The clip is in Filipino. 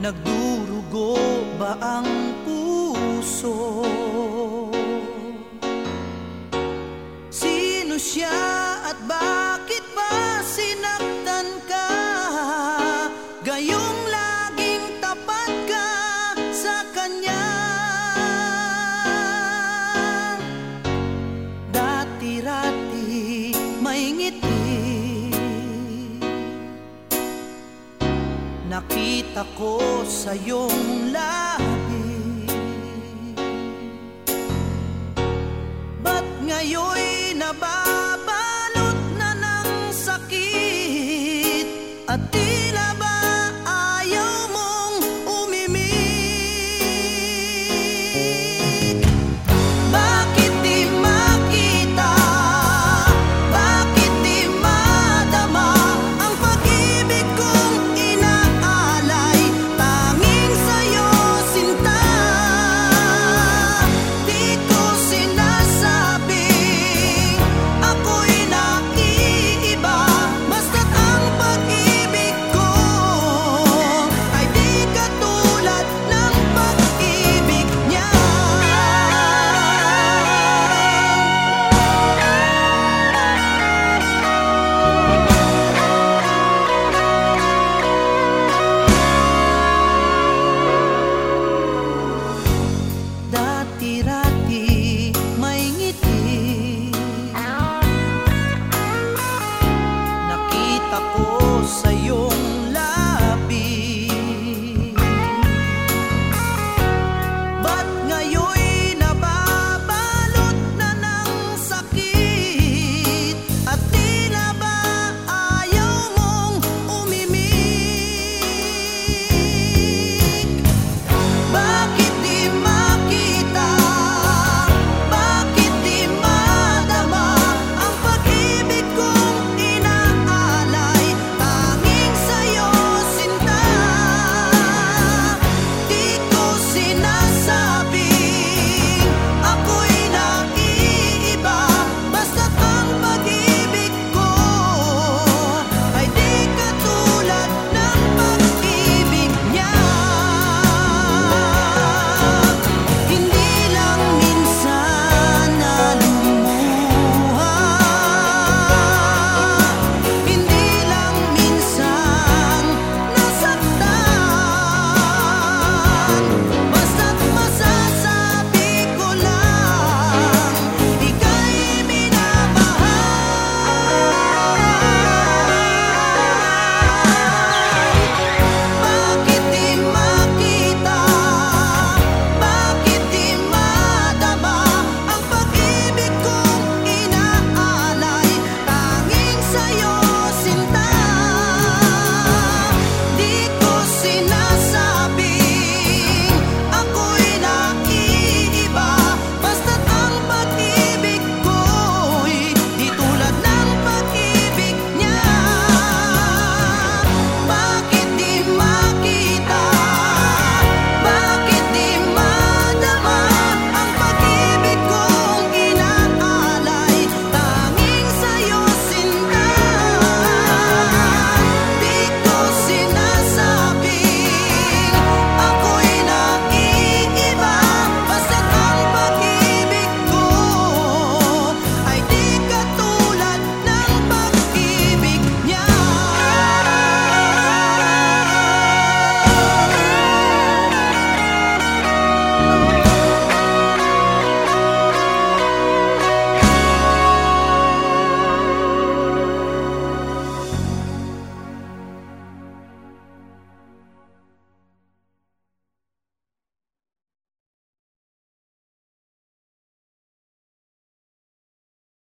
Nagdurugo ba ang puso? Sino siya at bakit Nakita ko sa iyong labi Ba't ngayon'y naba